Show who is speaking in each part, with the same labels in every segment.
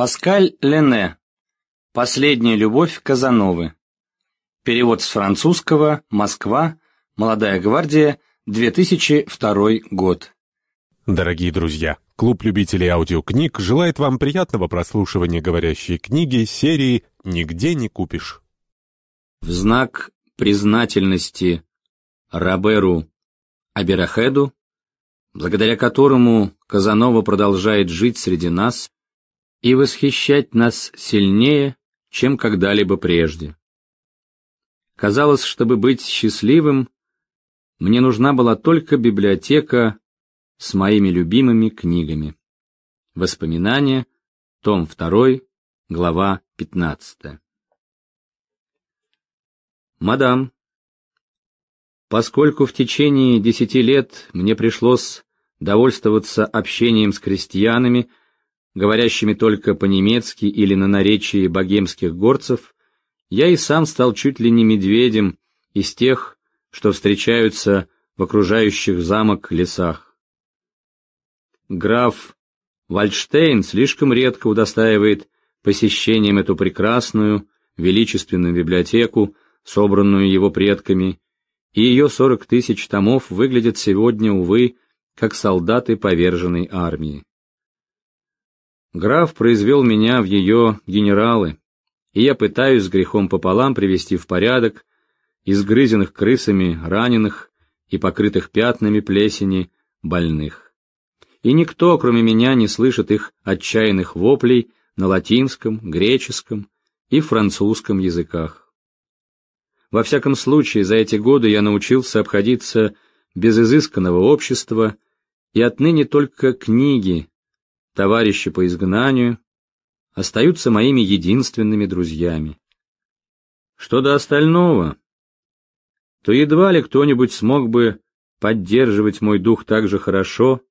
Speaker 1: Паскаль Лене. Последняя любовь Казановы. Перевод с французского. Москва. Молодая гвардия. 2002 год.
Speaker 2: Дорогие друзья, клуб любителей аудиокниг желает вам приятного прослушивания говорящей книги серии «Нигде не купишь».
Speaker 1: В знак признательности Роберу Аберахеду, благодаря которому Казанова продолжает жить среди нас, и восхищать нас сильнее, чем когда-либо прежде. Казалось, чтобы быть счастливым, мне нужна была только библиотека с моими любимыми книгами. Воспоминания, том 2, глава 15. Мадам, поскольку в течение десяти лет мне пришлось довольствоваться общением с крестьянами, говорящими только по-немецки или на наречии богемских горцев, я и сам стал чуть ли не медведем из тех, что встречаются в окружающих замок лесах. Граф Вальштейн слишком редко удостаивает посещением эту прекрасную, величественную библиотеку, собранную его предками, и ее сорок тысяч томов выглядят сегодня, увы, как солдаты поверженной армии. Граф произвел меня в ее генералы, и я пытаюсь с грехом пополам привести в порядок изгрызенных крысами раненых и покрытых пятнами плесени больных. И никто, кроме меня, не слышит их отчаянных воплей на латинском, греческом и французском языках. Во всяком случае, за эти годы я научился обходиться без изысканного общества, и отныне только книги товарищи по изгнанию, остаются моими единственными друзьями. Что до остального, то едва ли кто-нибудь смог бы поддерживать мой дух так же хорошо,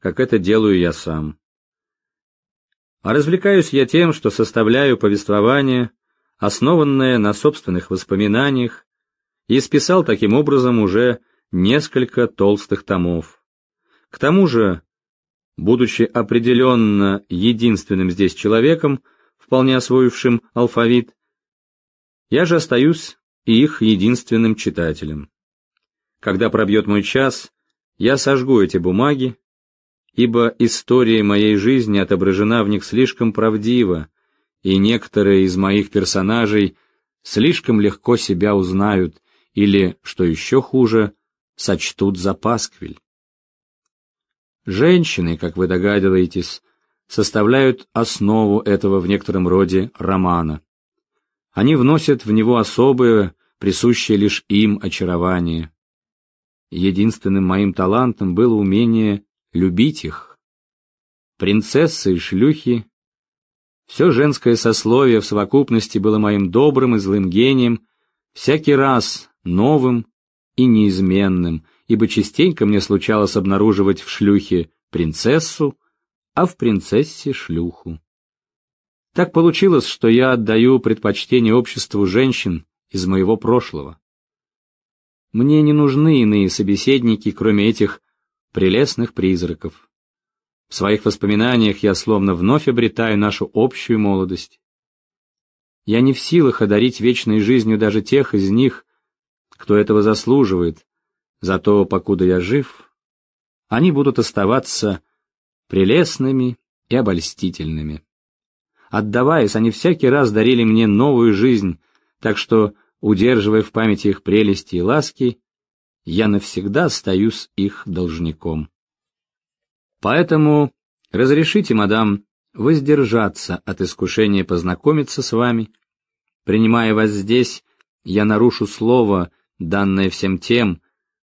Speaker 1: как это делаю я сам. А развлекаюсь я тем, что составляю повествование, основанное на собственных воспоминаниях, и списал таким образом уже несколько толстых томов. К тому же Будучи определенно единственным здесь человеком, вполне освоившим алфавит, я же остаюсь их единственным читателем. Когда пробьет мой час, я сожгу эти бумаги, ибо история моей жизни отображена в них слишком правдиво, и некоторые из моих персонажей слишком легко себя узнают или, что еще хуже, сочтут за пасквиль. Женщины, как вы догадываетесь, составляют основу этого в некотором роде романа. Они вносят в него особое, присущее лишь им очарование. Единственным моим талантом было умение любить их. Принцессы и шлюхи, все женское сословие в совокупности было моим добрым и злым гением, всякий раз новым и неизменным, ибо частенько мне случалось обнаруживать в шлюхе принцессу, а в принцессе шлюху. Так получилось, что я отдаю предпочтение обществу женщин из моего прошлого. Мне не нужны иные собеседники, кроме этих прелестных призраков. В своих воспоминаниях я словно вновь обретаю нашу общую молодость. Я не в силах одарить вечной жизнью даже тех из них, кто этого заслуживает, Зато, покуда я жив, они будут оставаться прелестными и обольстительными. Отдаваясь, они всякий раз дарили мне новую жизнь, так что, удерживая в памяти их прелести и ласки, я навсегда остаюсь их должником. Поэтому разрешите, мадам, воздержаться от искушения познакомиться с вами. Принимая вас здесь, я нарушу слово, данное всем тем,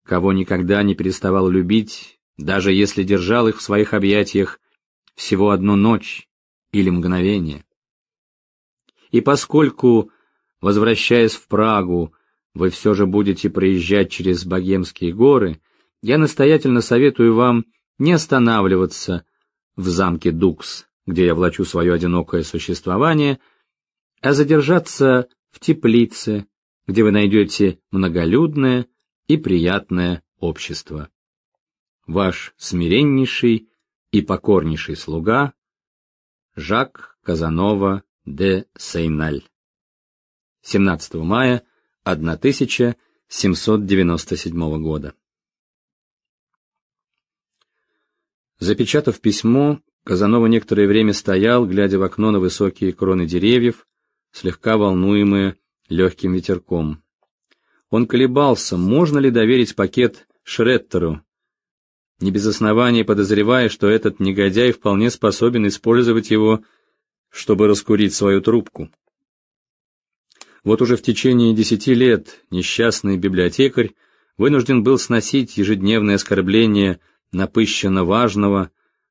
Speaker 1: кого никогда не переставал любить, даже если держал их в своих объятиях всего одну ночь или мгновение. И поскольку, возвращаясь в Прагу, вы все же будете проезжать через Богемские горы, я настоятельно советую вам не останавливаться в замке Дукс, где я влачу свое одинокое существование, а задержаться в теплице, где вы найдете многолюдное, и приятное общество. Ваш смиреннейший и покорнейший слуга Жак Казанова де Сейналь. 17 мая 1797 года. Запечатав письмо, Казанова некоторое время стоял, глядя в окно на высокие кроны деревьев, слегка волнуемые легким ветерком. Он колебался, можно ли доверить пакет Шреттеру, не без основания подозревая, что этот негодяй вполне способен использовать его, чтобы раскурить свою трубку. Вот уже в течение десяти лет несчастный библиотекарь вынужден был сносить ежедневные оскорбления напыщенно важного,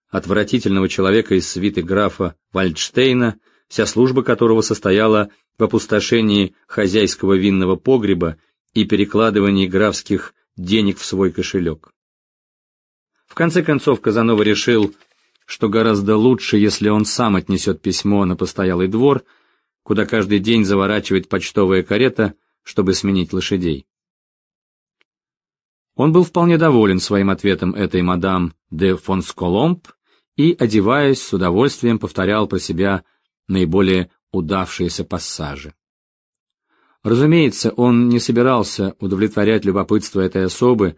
Speaker 1: отвратительного человека из свиты графа Вальдштейна, вся служба которого состояла в опустошении хозяйского винного погреба и перекладывании графских денег в свой кошелек. В конце концов Казанова решил, что гораздо лучше, если он сам отнесет письмо на постоялый двор, куда каждый день заворачивает почтовая карета, чтобы сменить лошадей. Он был вполне доволен своим ответом этой мадам де Фонсколомб и, одеваясь, с удовольствием повторял про себя наиболее удавшиеся пассажи. Разумеется, он не собирался удовлетворять любопытство этой особы,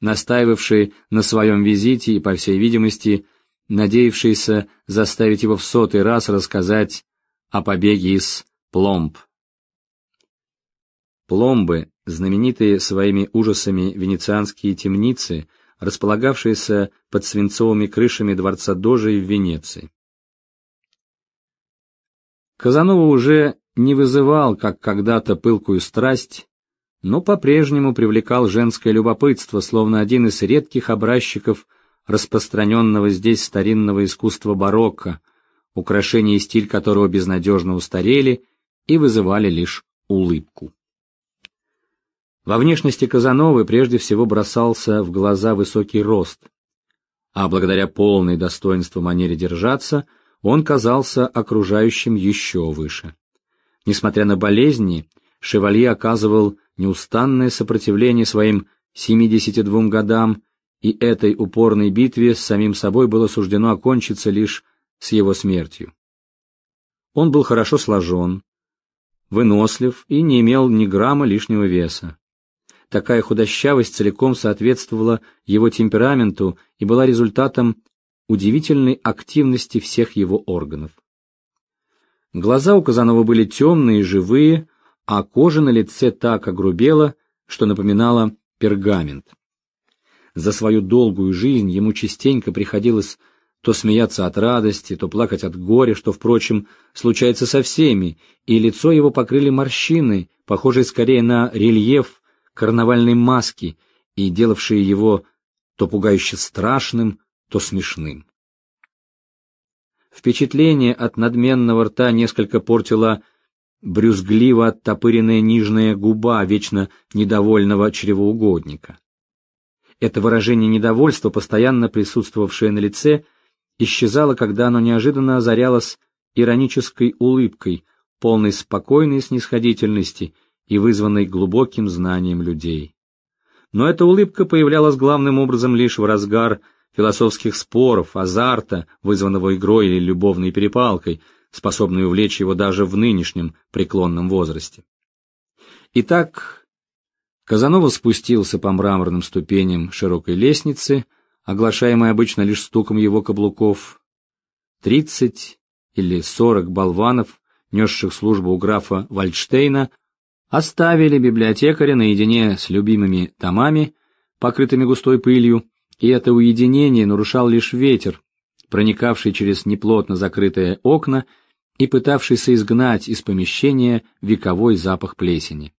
Speaker 1: настаивавшей на своем визите и, по всей видимости, надеявшейся заставить его в сотый раз рассказать о побеге из Пломб. Пломбы, знаменитые своими ужасами венецианские темницы, располагавшиеся под свинцовыми крышами дворца Дожи в Венеции. Казанова уже не вызывал, как когда-то, пылкую страсть, но по-прежнему привлекал женское любопытство, словно один из редких образчиков распространенного здесь старинного искусства барокко, украшения и стиль которого безнадежно устарели и вызывали лишь улыбку. Во внешности Казановы прежде всего бросался в глаза высокий рост, а благодаря полной достоинству манере держаться он казался окружающим еще выше. Несмотря на болезни, Шевалье оказывал неустанное сопротивление своим 72 годам, и этой упорной битве с самим собой было суждено окончиться лишь с его смертью. Он был хорошо сложен, вынослив и не имел ни грамма лишнего веса. Такая худощавость целиком соответствовала его темпераменту и была результатом удивительной активности всех его органов. Глаза у Казанова были темные и живые, а кожа на лице так огрубела, что напоминала пергамент. За свою долгую жизнь ему частенько приходилось то смеяться от радости, то плакать от горя, что, впрочем, случается со всеми, и лицо его покрыли морщины, похожие скорее на рельеф карнавальной маски и делавшие его то пугающе страшным, то смешным. Впечатление от надменного рта несколько портила брюзгливо оттопыренная нижняя губа вечно недовольного чревоугодника. Это выражение недовольства, постоянно присутствовавшее на лице, исчезало, когда оно неожиданно озарялось иронической улыбкой, полной спокойной снисходительности и вызванной глубоким знанием людей. Но эта улыбка появлялась главным образом лишь в разгар философских споров, азарта, вызванного игрой или любовной перепалкой, способной увлечь его даже в нынешнем преклонном возрасте. Итак, Казанова спустился по мраморным ступеням широкой лестницы, оглашаемой обычно лишь стуком его каблуков. Тридцать или сорок болванов, несших службу у графа Вальдштейна, оставили библиотекаря наедине с любимыми томами, покрытыми густой пылью, и это уединение нарушал лишь ветер, проникавший через неплотно закрытые окна и пытавшийся изгнать из помещения вековой запах плесени.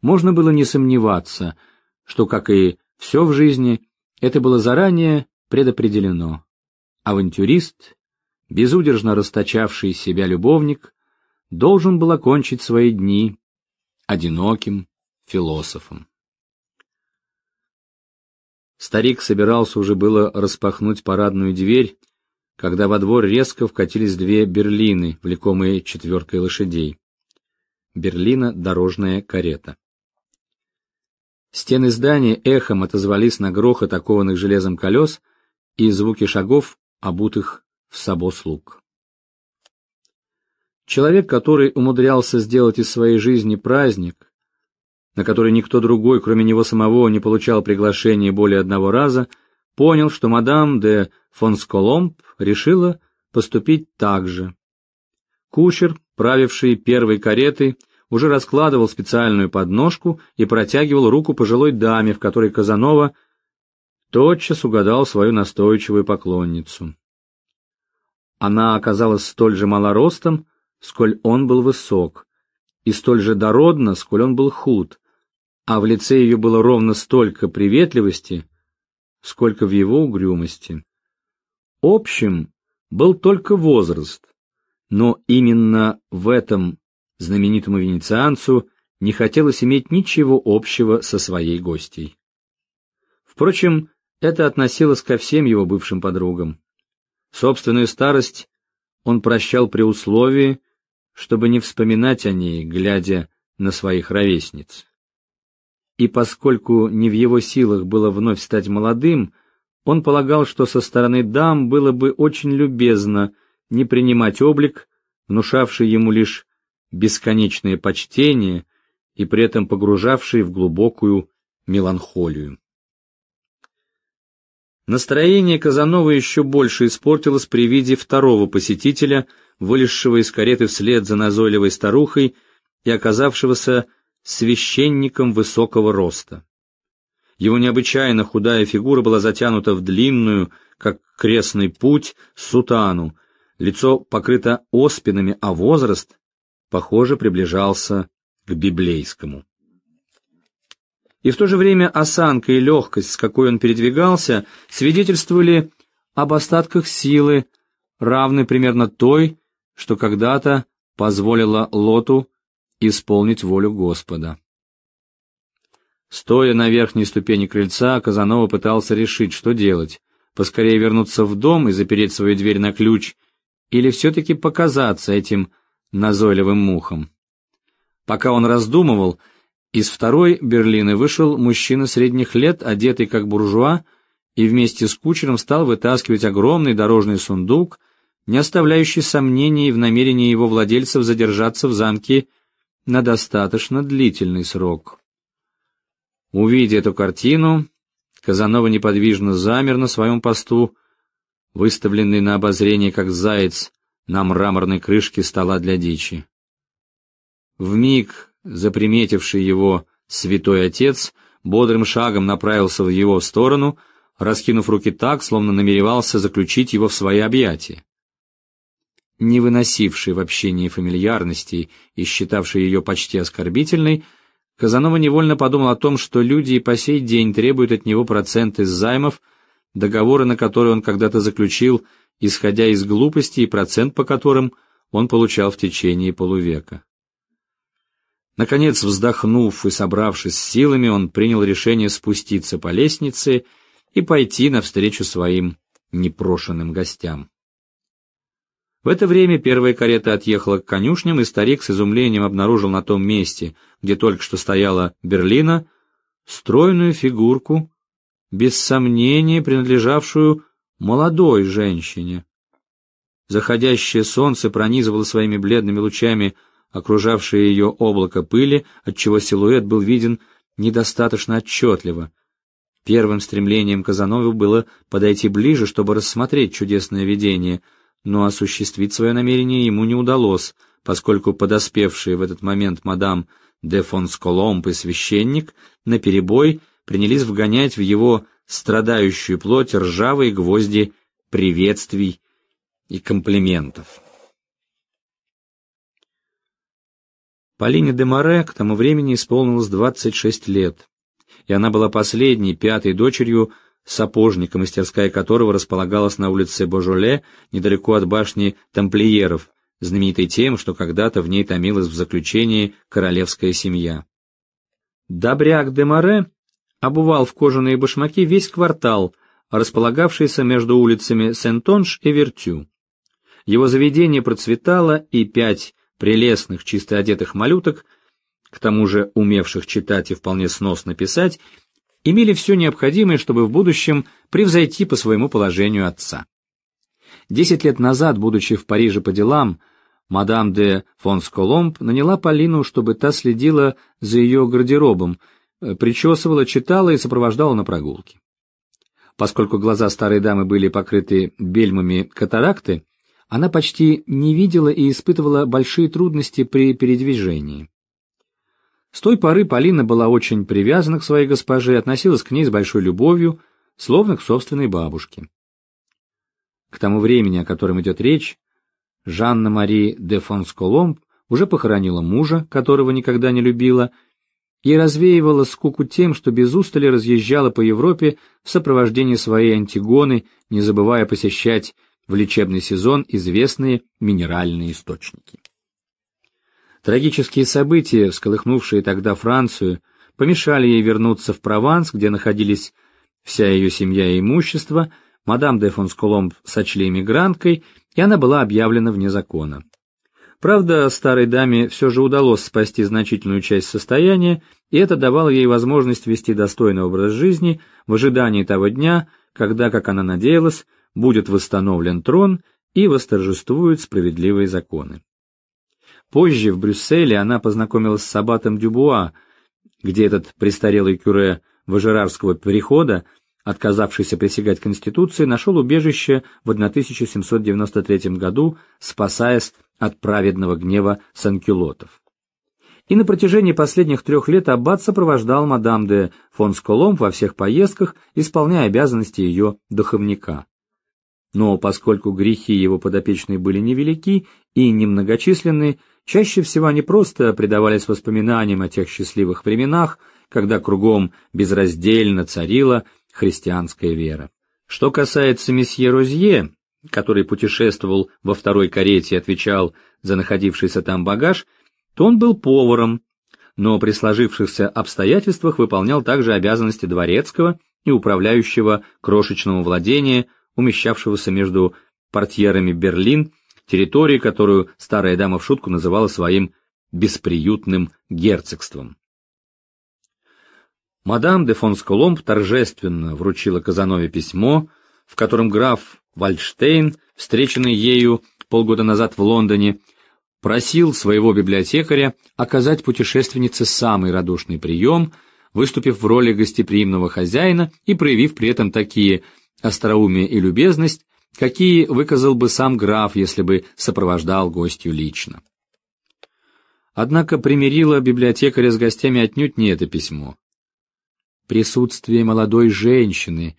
Speaker 1: Можно было не сомневаться, что, как и все в жизни, это было заранее предопределено. Авантюрист, безудержно расточавший себя любовник, должен был окончить свои дни одиноким философом. Старик собирался уже было распахнуть парадную дверь, когда во двор резко вкатились две берлины, влекомые четверкой лошадей. Берлина — дорожная карета. Стены здания эхом отозвались на грохот окованных железом колес и звуки шагов, обутых в сабо слуг. Человек, который умудрялся сделать из своей жизни праздник, на который никто другой, кроме него самого, не получал приглашения более одного раза, понял, что мадам де Фонсколомб решила поступить так же. Кучер, правивший первой каретой, уже раскладывал специальную подножку и протягивал руку пожилой даме, в которой Казанова тотчас угадал свою настойчивую поклонницу. Она оказалась столь же малоростом, сколь он был высок, и столь же дородна, сколь он был худ, а в лице ее было ровно столько приветливости, сколько в его угрюмости. Общим был только возраст, но именно в этом знаменитому венецианцу не хотелось иметь ничего общего со своей гостьей. Впрочем, это относилось ко всем его бывшим подругам. Собственную старость он прощал при условии, чтобы не вспоминать о ней, глядя на своих ровесниц. И поскольку не в его силах было вновь стать молодым, он полагал, что со стороны дам было бы очень любезно не принимать облик, внушавший ему лишь бесконечное почтение и при этом погружавший в глубокую меланхолию. Настроение Казанова еще больше испортилось при виде второго посетителя, вылезшего из кареты вслед за назойливой старухой и оказавшегося священником высокого роста. Его необычайно худая фигура была затянута в длинную, как крестный путь, сутану, лицо покрыто оспинами, а возраст, похоже, приближался к библейскому. И в то же время осанка и легкость, с какой он передвигался, свидетельствовали об остатках силы, равной примерно той, что когда-то позволила Лоту исполнить волю Господа. Стоя на верхней ступени крыльца, Казанова пытался решить, что делать, поскорее вернуться в дом и запереть свою дверь на ключ, или все-таки показаться этим назойливым мухам. Пока он раздумывал, из второй Берлины вышел мужчина средних лет, одетый как буржуа, и вместе с кучером стал вытаскивать огромный дорожный сундук, не оставляющий сомнений в намерении его владельцев задержаться в замке на достаточно длительный срок. Увидя эту картину, Казанова неподвижно замер на своем посту, выставленный на обозрение как заяц на мраморной крышке стола для дичи. В миг заприметивший его святой отец бодрым шагом направился в его сторону, раскинув руки так, словно намеревался заключить его в свои объятия не выносивший в общении фамильярностей и считавший ее почти оскорбительной, Казанова невольно подумал о том, что люди и по сей день требуют от него проценты с займов, договоры на которые он когда-то заключил, исходя из глупости и процент по которым он получал в течение полувека. Наконец, вздохнув и собравшись с силами, он принял решение спуститься по лестнице и пойти навстречу своим непрошенным гостям. В это время первая карета отъехала к конюшням, и старик с изумлением обнаружил на том месте, где только что стояла Берлина, стройную фигурку, без сомнения принадлежавшую молодой женщине. Заходящее солнце пронизывало своими бледными лучами окружавшее ее облако пыли, отчего силуэт был виден недостаточно отчетливо. Первым стремлением Казанову было подойти ближе, чтобы рассмотреть чудесное видение — но осуществить свое намерение ему не удалось, поскольку подоспевшие в этот момент мадам де Фонсколомб и священник наперебой принялись вгонять в его страдающую плоть ржавые гвозди приветствий и комплиментов. Полине де Море к тому времени исполнилось 26 лет, и она была последней, пятой дочерью сапожника, мастерская которого располагалась на улице Божоле, недалеко от башни тамплиеров, знаменитой тем, что когда-то в ней томилась в заключении королевская семья. Добряк де Море обувал в кожаные башмаки весь квартал, располагавшийся между улицами Сентонж и Вертю. Его заведение процветало, и пять прелестных, чисто одетых малюток, к тому же умевших читать и вполне сносно писать, имели все необходимое, чтобы в будущем превзойти по своему положению отца. Десять лет назад, будучи в Париже по делам, Мадам де фон Сколомб наняла Полину, чтобы та следила за ее гардеробом, э, причесывала, читала и сопровождала на прогулки. Поскольку глаза старой дамы были покрыты бельмами катаракты, она почти не видела и испытывала большие трудности при передвижении. С той поры Полина была очень привязана к своей госпоже относилась к ней с большой любовью, словно к собственной бабушке. К тому времени, о котором идет речь, Жанна-Мари де Фонсколомб уже похоронила мужа, которого никогда не любила, и развеивала скуку тем, что без устали разъезжала по Европе в сопровождении своей Антигоны, не забывая посещать в лечебный сезон известные минеральные источники. Трагические события, всколыхнувшие тогда Францию, помешали ей вернуться в Прованс, где находились вся ее семья и имущество, мадам де Фонсколомб сочли эмигранткой, и она была объявлена вне закона. Правда, старой даме все же удалось спасти значительную часть состояния, и это давало ей возможность вести достойный образ жизни в ожидании того дня, когда, как она надеялась, будет восстановлен трон и восторжествуют справедливые законы. Позже в Брюсселе она познакомилась с аббатом Дюбуа, где этот престарелый кюре Важерарского перехода отказавшийся присягать Конституции, нашел убежище в 1793 году, спасаясь от праведного гнева санкюлотов. И на протяжении последних трех лет аббат сопровождал мадам де фон Сколом во всех поездках, исполняя обязанности ее духовника. Но поскольку грехи его подопечной были невелики и немногочисленны, чаще всего они просто предавались воспоминаниям о тех счастливых временах, когда кругом безраздельно царила христианская вера. Что касается месье Розье, который путешествовал во второй карете и отвечал за находившийся там багаж, то он был поваром, но при сложившихся обстоятельствах выполнял также обязанности дворецкого и управляющего крошечного владения, умещавшегося между портьерами Берлин, территории, которую старая дама в шутку называла своим бесприютным герцогством. Мадам де фон Сколомб торжественно вручила Казанове письмо, в котором граф Вальдштейн, встреченный ею полгода назад в Лондоне, просил своего библиотекаря оказать путешественнице самый радушный прием, выступив в роли гостеприимного хозяина и проявив при этом такие остроумие и любезность, какие выказал бы сам граф, если бы сопровождал гостью лично. Однако примирило библиотекаря с гостями отнюдь не это письмо. Присутствие молодой женщины,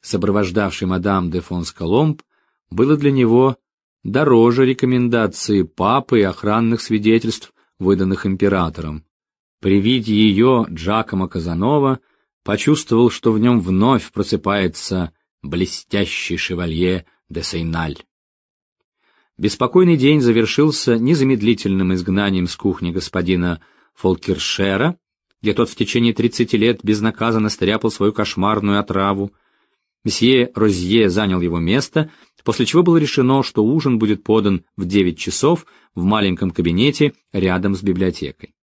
Speaker 1: сопровождавшей мадам де фон Сколомб, было для него дороже рекомендации папы и охранных свидетельств, выданных императором. При виде ее Джакомо Казанова почувствовал, что в нем вновь просыпается блестящий шевалье де Сейналь. Беспокойный день завершился незамедлительным изгнанием с кухни господина Фолкершера, где тот в течение тридцати лет безнаказанно стряпал свою кошмарную отраву. Месье Розье занял его место, после чего было решено, что ужин будет подан в девять часов в маленьком кабинете рядом с библиотекой.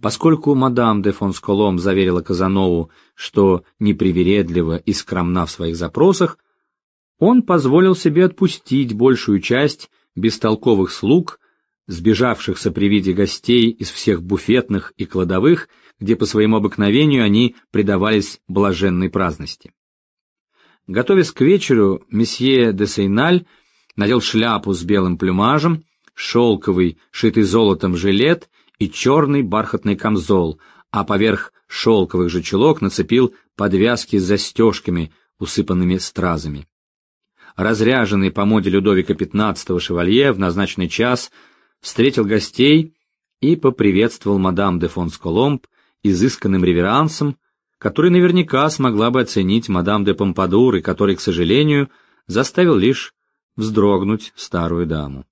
Speaker 1: Поскольку мадам де фон Сколом заверила Казанову, что непривередлива и скромна в своих запросах, он позволил себе отпустить большую часть бестолковых слуг, сбежавшихся при виде гостей из всех буфетных и кладовых, где по своему обыкновению они предавались блаженной праздности. Готовясь к вечеру, месье де Сейналь надел шляпу с белым плюмажем, шелковый, шитый золотом жилет и черный бархатный камзол, а поверх шелковых же чулок нацепил подвязки с застежками, усыпанными стразами. Разряженный по моде Людовика XV шевалье в назначенный час встретил гостей и поприветствовал мадам де фон Сколомб изысканным реверансом, который наверняка смогла бы оценить мадам де Помпадур и который, к сожалению, заставил лишь вздрогнуть старую даму.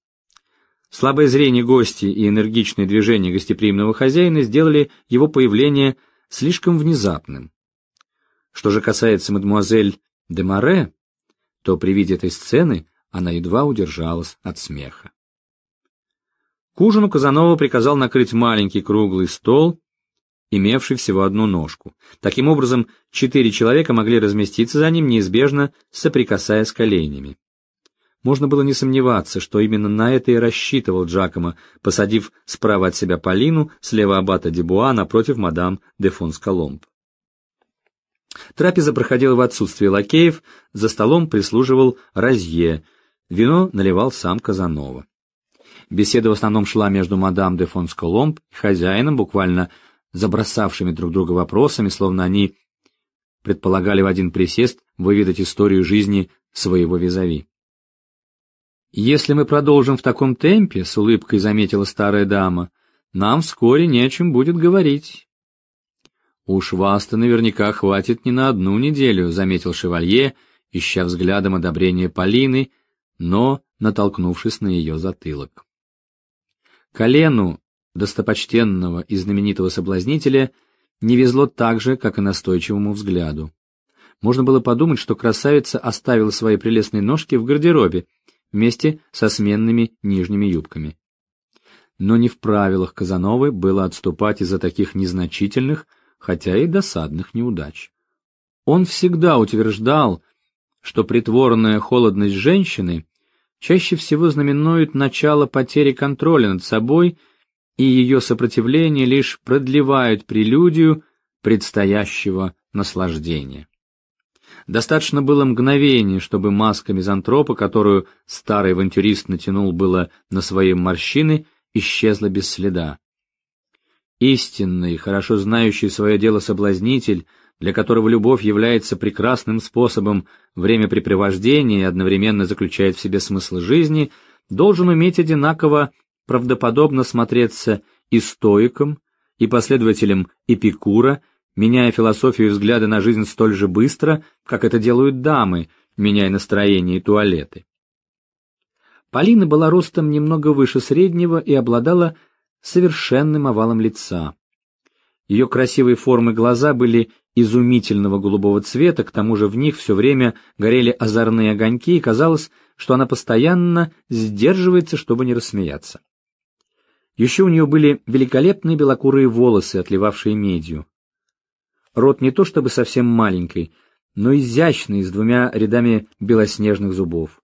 Speaker 1: Слабое зрение гостей и энергичные движения гостеприимного хозяина сделали его появление слишком внезапным. Что же касается мадемуазель де Море, то при виде этой сцены она едва удержалась от смеха. К ужину Казанова приказал накрыть маленький круглый стол, имевший всего одну ножку. Таким образом, четыре человека могли разместиться за ним, неизбежно соприкасаясь коленями. Можно было не сомневаться, что именно на это и рассчитывал Джакомо, посадив справа от себя Полину, слева аббата Дебуа, напротив мадам де Фонс-Коломб. Трапеза проходила в отсутствие лакеев, за столом прислуживал Розье, вино наливал сам Казанова. Беседа в основном шла между мадам де Фонс-Коломб и хозяином, буквально забросавшими друг друга вопросами, словно они предполагали в один присест выведать историю жизни своего визави. «Если мы продолжим в таком темпе», — с улыбкой заметила старая дама, — «нам вскоре не о чем будет говорить». «Уж вас-то наверняка хватит не на одну неделю», — заметил шевалье, ища взглядом одобрения Полины, но натолкнувшись на ее затылок. Колену, достопочтенного и знаменитого соблазнителя, не везло так же, как и настойчивому взгляду. Можно было подумать, что красавица оставила свои прелестные ножки в гардеробе, вместе со сменными нижними юбками. Но не в правилах Казановы было отступать из-за таких незначительных, хотя и досадных неудач. Он всегда утверждал, что притворная холодность женщины чаще всего знаменует начало потери контроля над собой, и ее сопротивление лишь продлевает прелюдию предстоящего наслаждения. Достаточно было мгновения, чтобы маска мизантропа, которую старый авантюрист натянул было на свои морщины, исчезла без следа. Истинный, хорошо знающий свое дело соблазнитель, для которого любовь является прекрасным способом времяпрепровождения и одновременно заключает в себе смысл жизни, должен уметь одинаково правдоподобно смотреться и стоиком, и последователем Эпикура, меняя философию и взгляды на жизнь столь же быстро, как это делают дамы, меняя настроение и туалеты. Полина была ростом немного выше среднего и обладала совершенным овалом лица. Ее красивые формы глаза были изумительного голубого цвета, к тому же в них все время горели озорные огоньки, и казалось, что она постоянно сдерживается, чтобы не рассмеяться. Еще у нее были великолепные белокурые волосы, отливавшие медью. Рот не то чтобы совсем маленький, но изящный, с двумя рядами белоснежных зубов.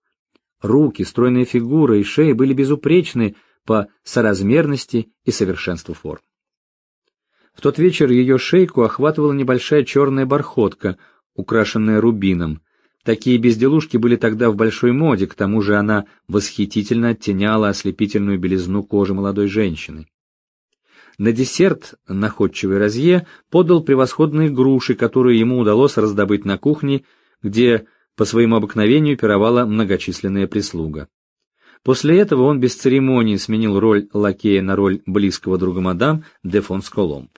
Speaker 1: Руки, стройная фигура и шея были безупречны по соразмерности и совершенству форм. В тот вечер ее шейку охватывала небольшая черная бархотка, украшенная рубином. Такие безделушки были тогда в большой моде, к тому же она восхитительно оттеняла ослепительную белизну кожи молодой женщины. На десерт находчивый Розье подал превосходные груши, которые ему удалось раздобыть на кухне, где по своему обыкновению пировала многочисленная прислуга. После этого он без церемонии сменил роль лакея на роль близкого друга мадам де Фонс Коломб.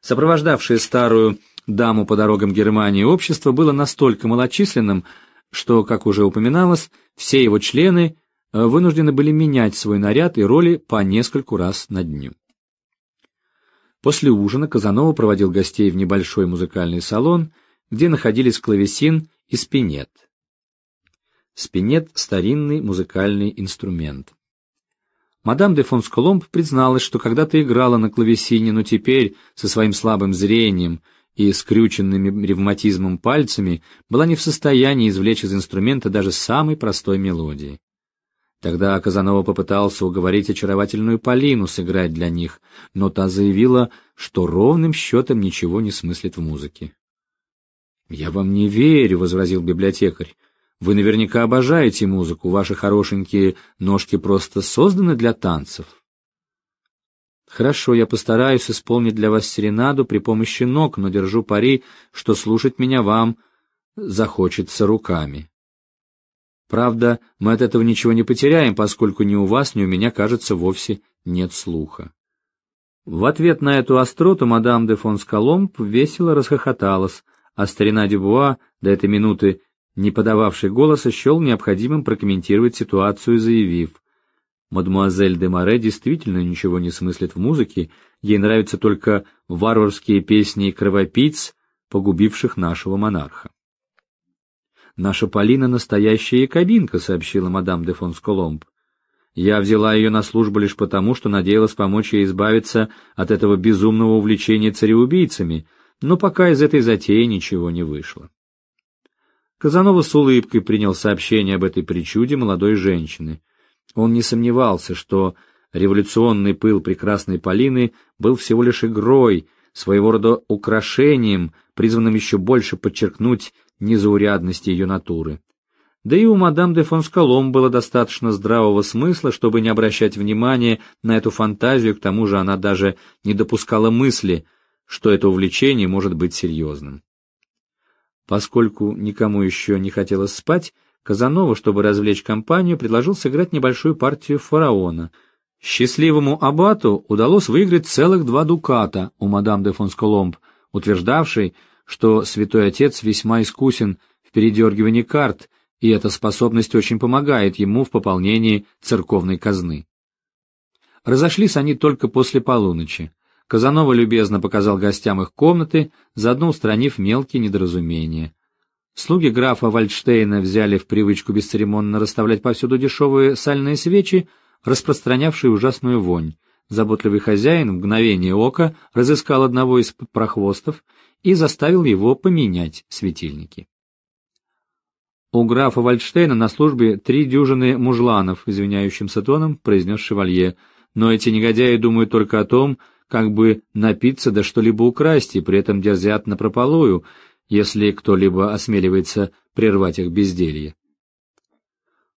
Speaker 1: Сопровождавшее старую даму по дорогам Германии общество было настолько малочисленным, что, как уже упоминалось, все его члены э, вынуждены были менять свой наряд и роли по нескольку раз на дню. После ужина Казанова проводил гостей в небольшой музыкальный салон, где находились клавесин и спинет. Спинет — старинный музыкальный инструмент. Мадам де Фонсколомб призналась, что когда-то играла на клавесине, но теперь, со своим слабым зрением и скрюченными ревматизмом пальцами, была не в состоянии извлечь из инструмента даже самой простой мелодии. Тогда Казанова попытался уговорить очаровательную Полину сыграть для них, но та заявила, что ровным счетом ничего не смыслит в музыке. «Я вам не верю», — возразил библиотекарь. «Вы наверняка обожаете музыку, ваши хорошенькие ножки просто созданы для танцев». «Хорошо, я постараюсь исполнить для вас серенаду при помощи ног, но держу пари, что слушать меня вам захочется руками». Правда, мы от этого ничего не потеряем, поскольку ни у вас, ни у меня, кажется, вовсе нет слуха. В ответ на эту остроту мадам де фон Скаломб весело расхохоталась, а старина Дюбуа, до этой минуты не подававший голоса, счел необходимым прокомментировать ситуацию, заявив, «Мадемуазель де Море действительно ничего не смыслит в музыке, ей нравятся только варварские песни кровопийц, погубивших нашего монарха». «Наша Полина — настоящая якобинка», — сообщила мадам де фон Сколомб. «Я взяла ее на службу лишь потому, что надеялась помочь ей избавиться от этого безумного увлечения цареубийцами, но пока из этой затеи ничего не вышло». Казанова с улыбкой принял сообщение об этой причуде молодой женщины. Он не сомневался, что революционный пыл прекрасной Полины был всего лишь игрой, своего рода украшением, призванным еще больше подчеркнуть незаурядность ее натуры. Да и у мадам де Фонскалом было достаточно здравого смысла, чтобы не обращать внимания на эту фантазию, к тому же она даже не допускала мысли, что это увлечение может быть серьезным. Поскольку никому еще не хотелось спать, Казанова, чтобы развлечь компанию, предложил сыграть небольшую партию фараона. Счастливому аббату удалось выиграть целых два дуката у мадам де Фонсколомб, утверждавшей, что святой отец весьма искусен в передергивании карт, и эта способность очень помогает ему в пополнении церковной казны. Разошлись они только после полуночи. Казанова любезно показал гостям их комнаты, заодно устранив мелкие недоразумения. Слуги графа Вальдштейна взяли в привычку бесцеремонно расставлять повсюду дешевые сальные свечи, распространявшие ужасную вонь. Заботливый хозяин в мгновение ока разыскал одного из прохвостов и заставил его поменять светильники. У графа Вальдштейна на службе три дюжины мужланов, извиняющимся тоном произнес шевалье, но эти негодяи думают только о том, как бы напиться да что-либо украсть, и при этом дерзят напропалую, если кто-либо осмеливается прервать их безделье.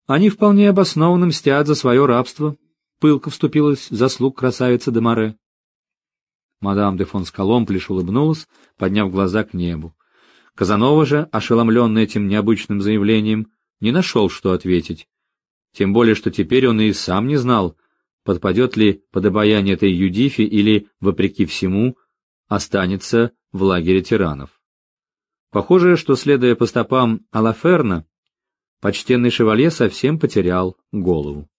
Speaker 1: Они вполне обоснованно мстят за свое рабство, пылко вступилась заслуг красавицы Демаре. Мадам де фон Скаломб лишь улыбнулась, подняв глаза к небу. Казанова же, ошеломленный этим необычным заявлением, не нашел, что ответить. Тем более, что теперь он и сам не знал, подпадет ли под обаяние этой Юдифи или, вопреки всему, останется в лагере тиранов. Похоже, что, следуя по стопам Алаферна, почтенный шевалье совсем потерял голову.